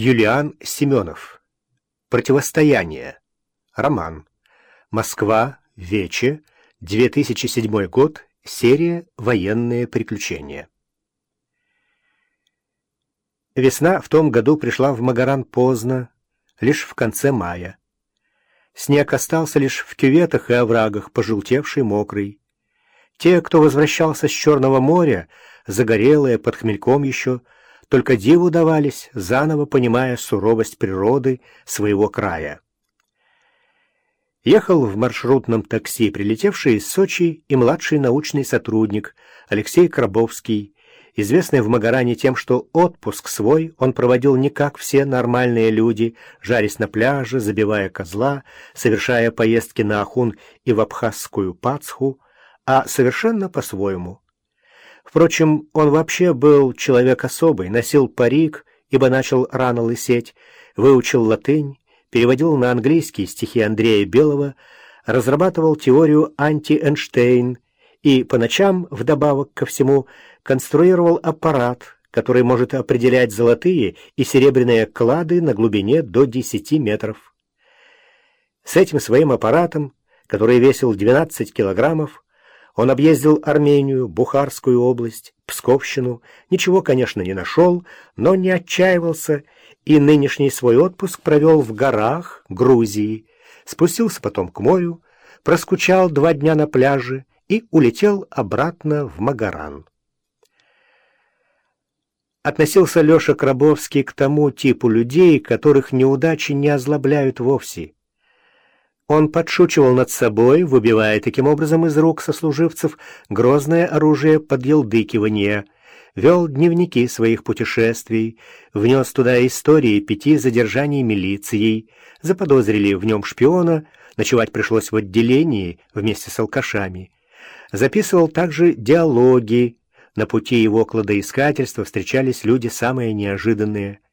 Юлиан Семенов. Противостояние. Роман. Москва. Вече. 2007 год. Серия «Военные приключения». Весна в том году пришла в Магаран поздно, лишь в конце мая. Снег остался лишь в кюветах и оврагах, пожелтевший, мокрый. Те, кто возвращался с Черного моря, загорелые, под хмельком еще, только диву давались, заново понимая суровость природы своего края. Ехал в маршрутном такси прилетевший из Сочи и младший научный сотрудник Алексей Крабовский, известный в Магаране тем, что отпуск свой он проводил не как все нормальные люди, жарясь на пляже, забивая козла, совершая поездки на Ахун и в Абхазскую Пацху, а совершенно по-своему. Впрочем, он вообще был человек особый, носил парик, ибо начал рано лысеть, выучил латынь, переводил на английский стихи Андрея Белого, разрабатывал теорию анти-Эйнштейн и по ночам, вдобавок ко всему, конструировал аппарат, который может определять золотые и серебряные клады на глубине до 10 метров. С этим своим аппаратом, который весил 12 килограммов, он объездил Армению, Бухарскую область, Псковщину, ничего, конечно, не нашел, но не отчаивался и нынешний свой отпуск провел в горах Грузии, спустился потом к морю, проскучал два дня на пляже и улетел обратно в Магаран. Относился Леша Крабовский к тому типу людей, которых неудачи не озлобляют вовсе. Он подшучивал над собой, выбивая таким образом из рук сослуживцев грозное оружие подъелдыкивания, вел дневники своих путешествий, внес туда истории пяти задержаний милицией, заподозрили в нем шпиона, ночевать пришлось в отделении вместе с алкашами. Записывал также диалоги, на пути его кладоискательства встречались люди самые неожиданные –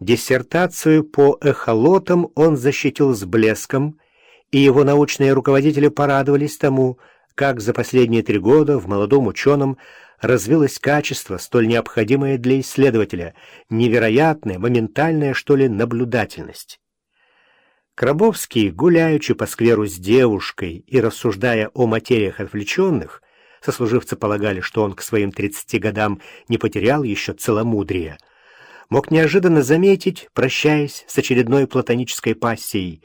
Диссертацию по эхолотам он защитил с блеском, и его научные руководители порадовались тому, как за последние три года в молодом ученом развилось качество, столь необходимое для исследователя, невероятная, моментальная, что ли, наблюдательность. Крабовский, гуляючи по скверу с девушкой и рассуждая о материях отвлеченных, сослуживцы полагали, что он к своим тридцати годам не потерял еще целомудрия, мог неожиданно заметить, прощаясь с очередной платонической пассией.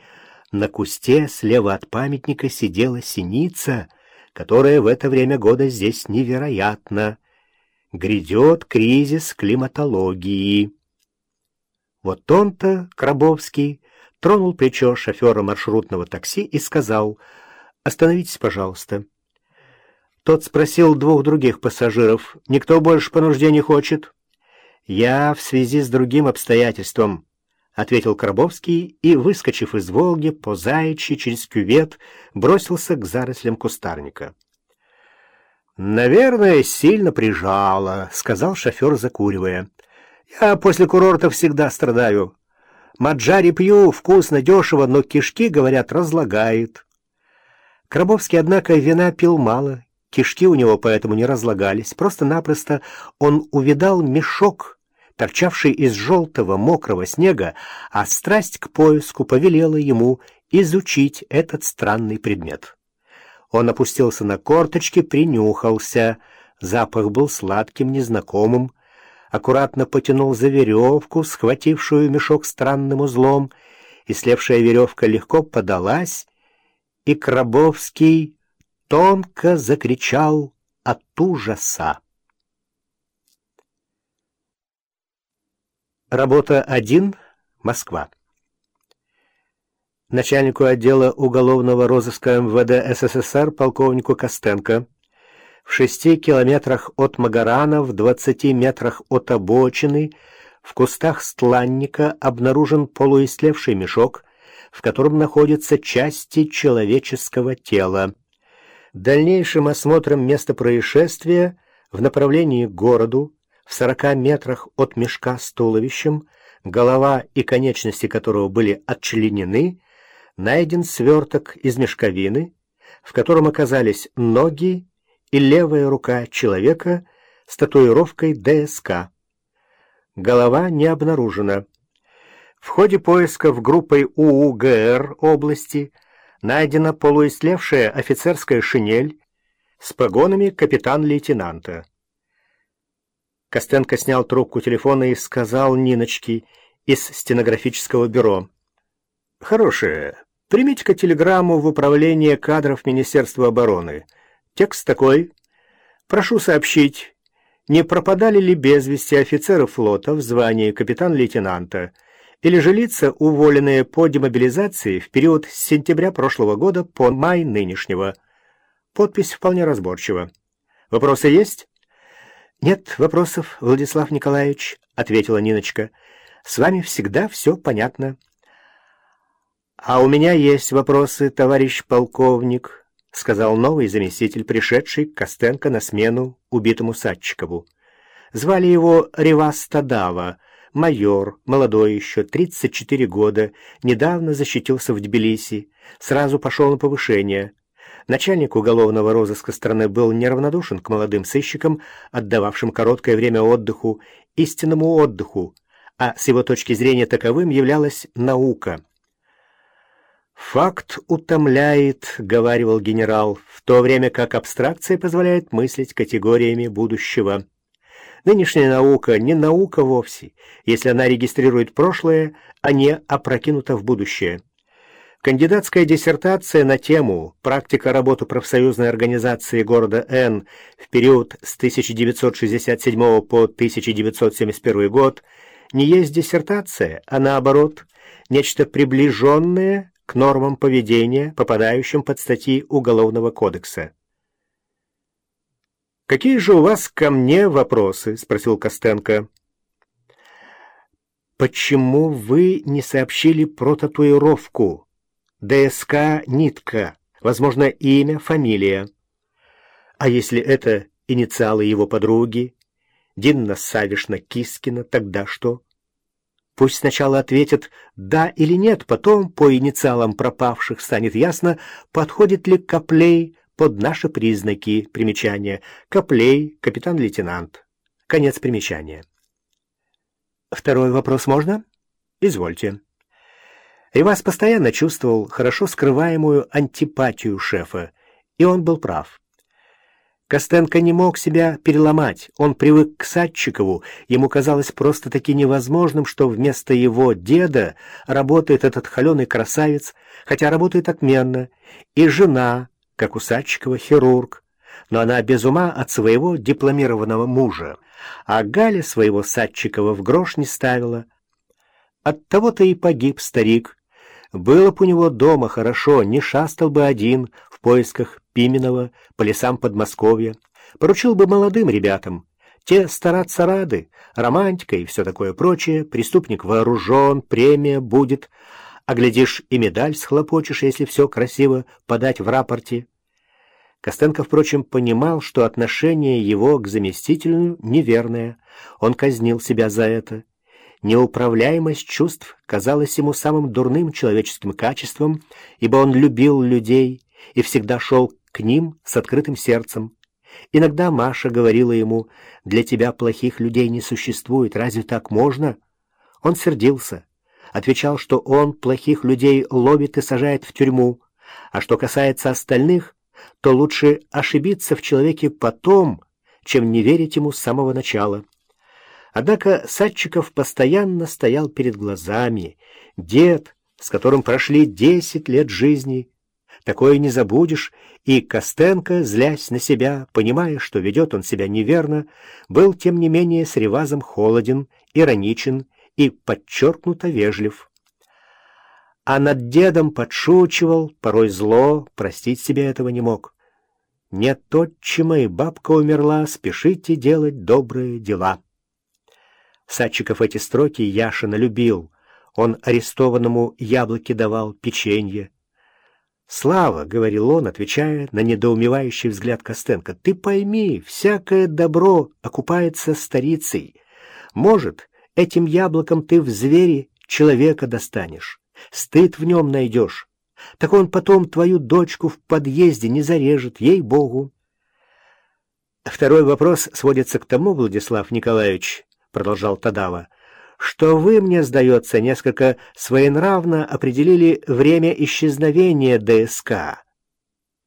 На кусте слева от памятника сидела синица, которая в это время года здесь невероятна. Грядет кризис климатологии. Вот он-то, Крабовский, тронул плечо шофера маршрутного такси и сказал «Остановитесь, пожалуйста». Тот спросил двух других пассажиров «Никто больше по нужде не хочет?» «Я в связи с другим обстоятельством», — ответил Коробовский и, выскочив из «Волги» по заячьи через кювет, бросился к зарослям кустарника. «Наверное, сильно прижало», — сказал шофер, закуривая. «Я после курорта всегда страдаю. Маджари пью, вкусно, дешево, но кишки, говорят, разлагает». Крабовский, однако, вина пил мало Кишки у него поэтому не разлагались. Просто-напросто он увидал мешок, торчавший из желтого мокрого снега, а страсть к поиску повелела ему изучить этот странный предмет. Он опустился на корточки, принюхался. Запах был сладким, незнакомым. Аккуратно потянул за веревку, схватившую мешок странным узлом, и слепшая веревка легко подалась, и Крабовский тонко закричал от ужаса. Работа 1. Москва. Начальнику отдела уголовного розыска МВД СССР полковнику Костенко в шести километрах от Магарана, в двадцати метрах от обочины, в кустах стланника обнаружен полуистлевший мешок, в котором находятся части человеческого тела. Дальнейшим осмотром места происшествия в направлении к городу, в сорока метрах от мешка с туловищем, голова и конечности которого были отчленены, найден сверток из мешковины, в котором оказались ноги и левая рука человека с татуировкой ДСК. Голова не обнаружена. В ходе поисков группой УУГР области найдена полуистлевшая офицерская шинель с погонами капитан-лейтенанта. Костенко снял трубку телефона и сказал Ниночке из стенографического бюро. «Хорошая. Примите-ка телеграмму в управление кадров Министерства обороны. Текст такой. Прошу сообщить, не пропадали ли без вести офицеры флота в звании капитан-лейтенанта или же лица, уволенные по демобилизации в период с сентября прошлого года по май нынешнего. Подпись вполне разборчива. Вопросы есть? Нет вопросов, Владислав Николаевич, ответила Ниночка. С вами всегда все понятно. А у меня есть вопросы, товарищ полковник, сказал новый заместитель, пришедший Костенко на смену убитому Садчикову. Звали его Ревас Тадава, майор, молодой еще, 34 года, недавно защитился в Тбилиси, сразу пошел на повышение. Начальник уголовного розыска страны был неравнодушен к молодым сыщикам, отдававшим короткое время отдыху, истинному отдыху, а с его точки зрения таковым являлась наука. «Факт утомляет», — говаривал генерал, в то время как абстракция позволяет мыслить категориями будущего. Нынешняя наука не наука вовсе, если она регистрирует прошлое, а не опрокинута в будущее. Кандидатская диссертация на тему «Практика работы профсоюзной организации города Н в период с 1967 по 1971 год» не есть диссертация, а наоборот, нечто приближенное к нормам поведения, попадающим под статьи Уголовного кодекса. «Какие же у вас ко мне вопросы?» — спросил Костенко. «Почему вы не сообщили про татуировку? ДСК «Нитка», возможно, имя, фамилия. А если это инициалы его подруги? Динна Савишна Кискина, тогда что?» Пусть сначала ответят «да» или «нет», потом по инициалам пропавших станет ясно, подходит ли Коплей под наши признаки примечания. Коплей, капитан-лейтенант. Конец примечания. Второй вопрос можно? Извольте. Ривас постоянно чувствовал хорошо скрываемую антипатию шефа, и он был прав. Костенко не мог себя переломать, он привык к Садчикову, ему казалось просто-таки невозможным, что вместо его деда работает этот холеный красавец, хотя работает отменно, и жена, как у Садчикова, хирург, но она без ума от своего дипломированного мужа, а Галя своего Садчикова в грош не ставила. Оттого-то и погиб старик. Было б у него дома хорошо, не шастал бы один в поисках Пименова по лесам Подмосковья, поручил бы молодым ребятам. Те стараться рады, романтика и все такое прочее, преступник вооружен, премия будет, а глядишь и медаль схлопочешь, если все красиво подать в рапорте. Костенко, впрочем, понимал, что отношение его к заместителю неверное. Он казнил себя за это. Неуправляемость чувств казалась ему самым дурным человеческим качеством, ибо он любил людей и всегда шел к ним с открытым сердцем. Иногда Маша говорила ему, «Для тебя плохих людей не существует, разве так можно?» Он сердился, отвечал, что он плохих людей ловит и сажает в тюрьму, а что касается остальных, то лучше ошибиться в человеке потом, чем не верить ему с самого начала. Однако Садчиков постоянно стоял перед глазами. Дед, с которым прошли десять лет жизни. Такое не забудешь, и Костенко, злясь на себя, понимая, что ведет он себя неверно, был, тем не менее, с Ревазом холоден, ироничен и подчеркнуто вежлив а над дедом подшучивал, порой зло, простить себе этого не мог. «Нет отчима, и бабка умерла, спешите делать добрые дела». Садчиков эти строки Яшина любил. Он арестованному яблоки давал, печенье. «Слава», — говорил он, отвечая на недоумевающий взгляд Костенко, — «ты пойми, всякое добро окупается старицей. Может, этим яблоком ты в звери человека достанешь» стыд в нем найдешь. Так он потом твою дочку в подъезде не зарежет, ей-богу. Второй вопрос сводится к тому, Владислав Николаевич, продолжал Тадава, что вы, мне сдается, несколько своенравно определили время исчезновения ДСК.